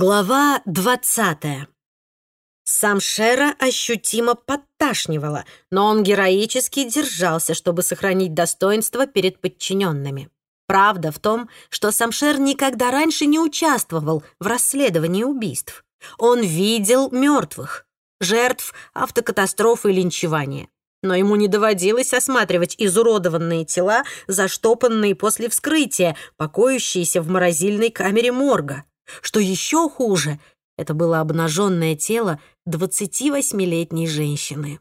Глава двадцатая. Самшера ощутимо подташнивало, но он героически держался, чтобы сохранить достоинство перед подчиненными. Правда в том, что Самшер никогда раньше не участвовал в расследовании убийств. Он видел мертвых, жертв автокатастрофы и линчевания. Но ему не доводилось осматривать изуродованные тела, заштопанные после вскрытия, покоящиеся в морозильной камере морга. Что еще хуже, это было обнаженное тело 28-летней женщины.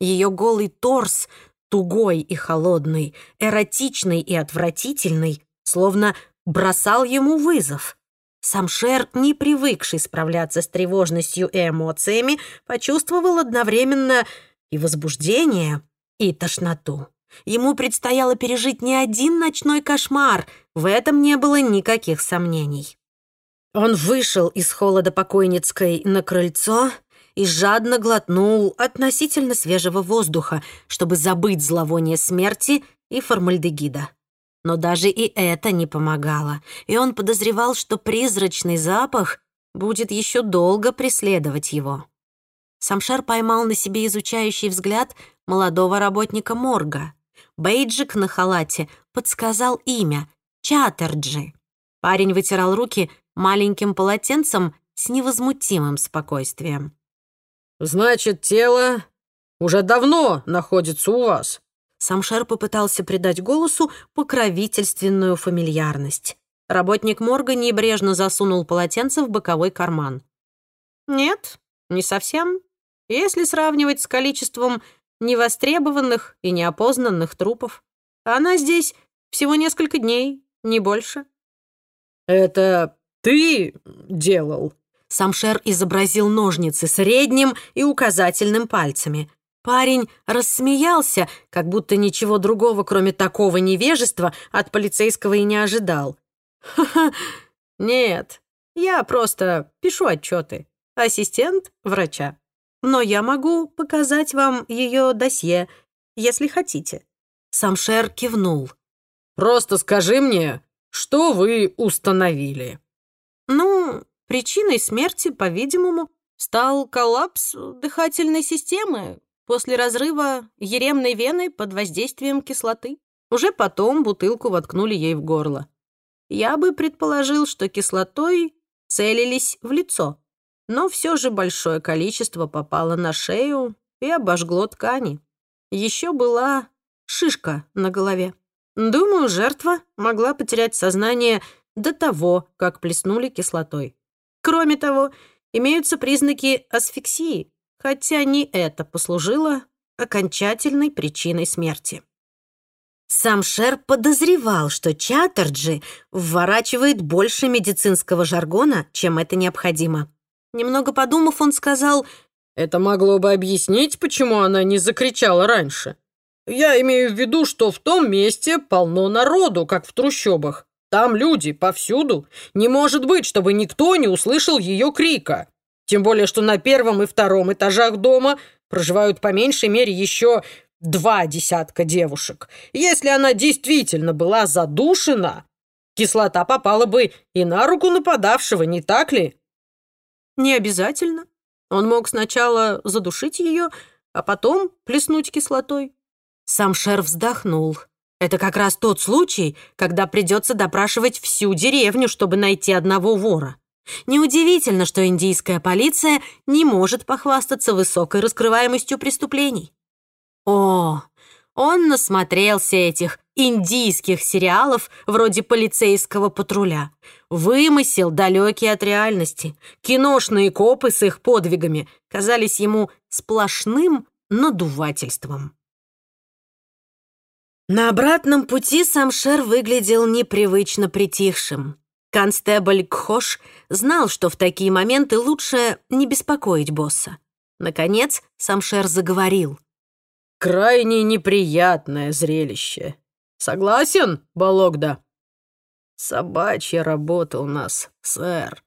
Ее голый торс, тугой и холодный, эротичный и отвратительный, словно бросал ему вызов. Самшер, не привыкший справляться с тревожностью и эмоциями, почувствовал одновременно и возбуждение, и тошноту. Ему предстояло пережить не один ночной кошмар, в этом не было никаких сомнений. Он вышел из холода покойницкой на крыльцо и жадно глотнул относительно свежего воздуха, чтобы забыть зловоние смерти и формальдегида. Но даже и это не помогало, и он подозревал, что призрачный запах будет еще долго преследовать его. Самшер поймал на себе изучающий взгляд молодого работника морга. Бейджик на халате подсказал имя — Чаттерджи. Парень вытирал руки маленьким полотенцем с невозмутимым спокойствием. «Значит, тело уже давно находится у вас?» Самшер попытался придать голосу покровительственную фамильярность. Работник морга небрежно засунул полотенце в боковой карман. «Нет, не совсем. Если сравнивать с количеством невостребованных и неопознанных трупов, она здесь всего несколько дней, не больше». «Это ты делал?» Самшер изобразил ножницы средним и указательным пальцами. Парень рассмеялся, как будто ничего другого, кроме такого невежества, от полицейского и не ожидал. «Ха-ха, нет, я просто пишу отчеты. Ассистент врача. Но я могу показать вам ее досье, если хотите». Самшер кивнул. «Просто скажи мне, что вы установили?» Ну, причиной смерти, по-видимому, стал коллапс дыхательной системы после разрыва еремной вены под воздействием кислоты. Уже потом бутылку воткнули ей в горло. Я бы предположил, что кислотой целились в лицо, но все же большое количество попало на шею и обожгло ткани. Еще была шишка на голове. Думаю, жертва могла потерять сознание до того, как плеснули кислотой. Кроме того, имеются признаки асфиксии, хотя не это послужило окончательной причиной смерти. Сам Шер подозревал, что Чаттерджи вворачивает больше медицинского жаргона, чем это необходимо. Немного подумав, он сказал, «Это могло бы объяснить, почему она не закричала раньше. Я имею в виду, что в том месте полно народу, как в трущобах. Там люди повсюду. Не может быть, чтобы никто не услышал ее крика. Тем более, что на первом и втором этажах дома проживают по меньшей мере еще два десятка девушек. Если она действительно была задушена, кислота попала бы и на руку нападавшего, не так ли? Не обязательно. Он мог сначала задушить ее, а потом плеснуть кислотой. Сам Шер вздохнул. Это как раз тот случай, когда придется допрашивать всю деревню, чтобы найти одного вора. Неудивительно, что индийская полиция не может похвастаться высокой раскрываемостью преступлений. О, он насмотрелся этих индийских сериалов вроде «Полицейского патруля». Вымысел, далекий от реальности. Киношные копы с их подвигами казались ему сплошным надувательством. На обратном пути Самшер выглядел непривычно притихшим. Констебль Кхош знал, что в такие моменты лучше не беспокоить босса. Наконец Самшер заговорил. «Крайне неприятное зрелище. Согласен, Балогда?» «Собачья работа у нас, сэр.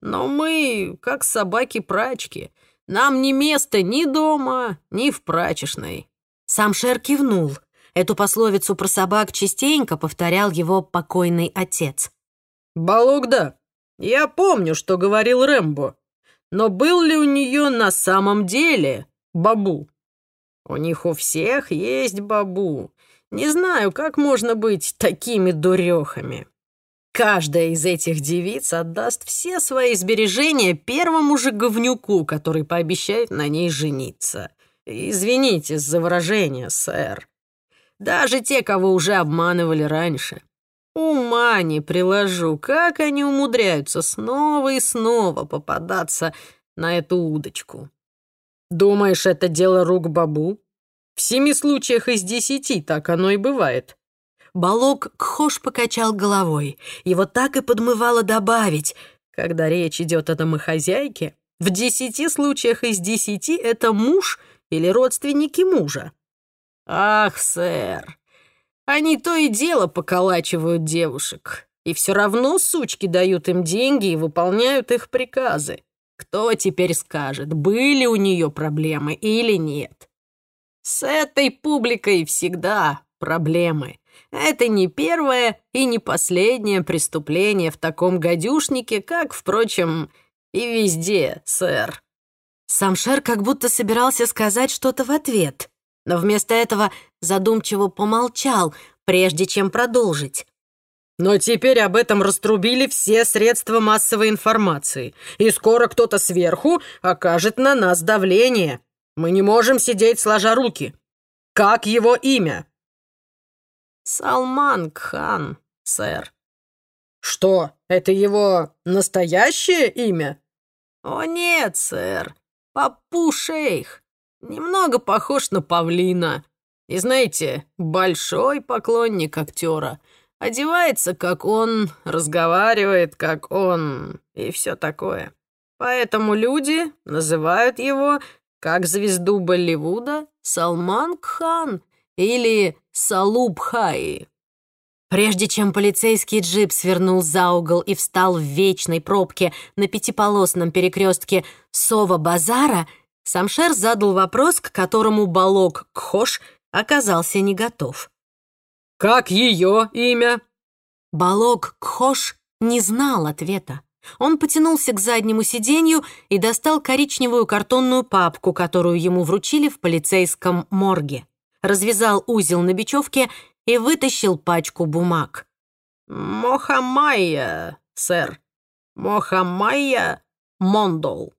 Но мы, как собаки-прачки, нам не место ни дома, ни в прачечной». Самшер кивнул. Эту пословицу про собак частенько повторял его покойный отец. «Балугда, Я помню, что говорил Рэмбо. Но был ли у нее на самом деле бабу? У них у всех есть бабу. Не знаю, как можно быть такими дурехами. Каждая из этих девиц отдаст все свои сбережения первому же говнюку, который пообещает на ней жениться. Извините за выражение, сэр. Даже те, кого уже обманывали раньше. Ума не приложу, как они умудряются снова и снова попадаться на эту удочку. Думаешь, это дело рук бабу? В семи случаях из десяти так оно и бывает. Балок Кхош покачал головой. Его так и подмывало добавить. Когда речь идет о домохозяйке, в десяти случаях из десяти это муж или родственники мужа. Ах, сэр, они то и дело поколачивают девушек, и все равно сучки дают им деньги и выполняют их приказы. Кто теперь скажет, были у нее проблемы или нет? С этой публикой всегда проблемы. Это не первое и не последнее преступление в таком гадюшнике, как, впрочем, и везде, сэр. Самшер как будто собирался сказать что-то в ответ, но вместо этого задумчиво помолчал, прежде чем продолжить. Но теперь об этом раструбили все средства массовой информации, и скоро кто-то сверху окажет на нас давление. Мы не можем сидеть сложа руки. Как его имя? Салман Кхан, сэр. Что, это его настоящее имя? О нет, сэр. Папу Шейх. Немного похож на павлина. И знаете, большой поклонник актера. Одевается, как он, разговаривает, как он, и все такое. Поэтому люди называют его, как звезду Болливуда, Салман Кхан или Салуб Хаи. Прежде чем полицейский джип свернул за угол и встал в вечной пробке на пятиполосном перекрестке Сова-Базара, Самшер задал вопрос, к которому Балок Кхош оказался не готов. «Как ее имя?» Балок Кхош не знал ответа. Он потянулся к заднему сиденью и достал коричневую картонную папку, которую ему вручили в полицейском морге развязал узел на бечевке и вытащил пачку бумаг. «Мохамайя, сэр. Мохамайя Мондол».